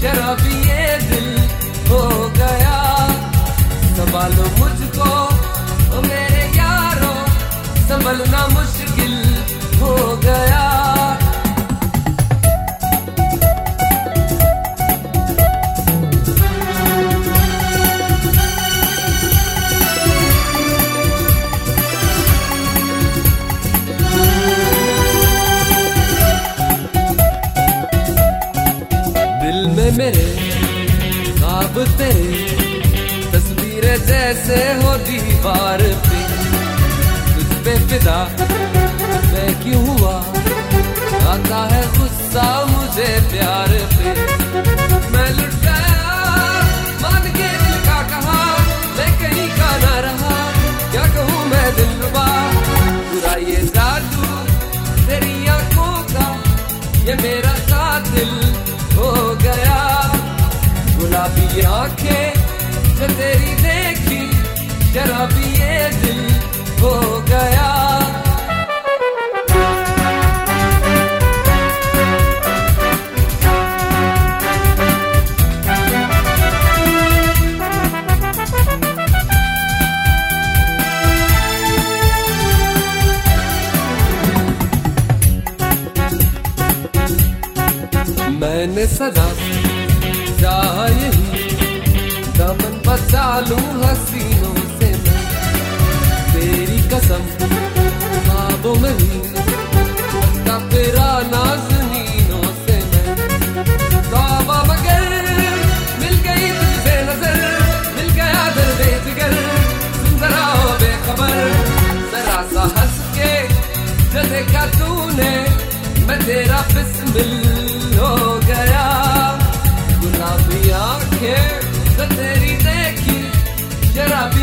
शराबी ये दिल हो गया संभालो मुझको मेरे ख्वाब तेरे तस्वीरें जैसे हो दीवार पे। तुझ पे फिदा मैं क्यों हुआ? आता है गुस्सा मुझे प्यार पे। मैं लुट गया, मान के दिल का कहा, मैं कहीं रहा। क्या कहूँ मैं दिल ये ये मेरा हो गया गुलाबी आँखें जो तेरी देखी शराबी ये दिल हो गया। मैंने सदा चाह डालू हसीनों से मैं तेरी कसम ख्वाबों में तेरा नाज देखा तूने, मैं तेरा बिस्मिल हो गया। गुलाबी आँखें तो तेरी देखी Terapia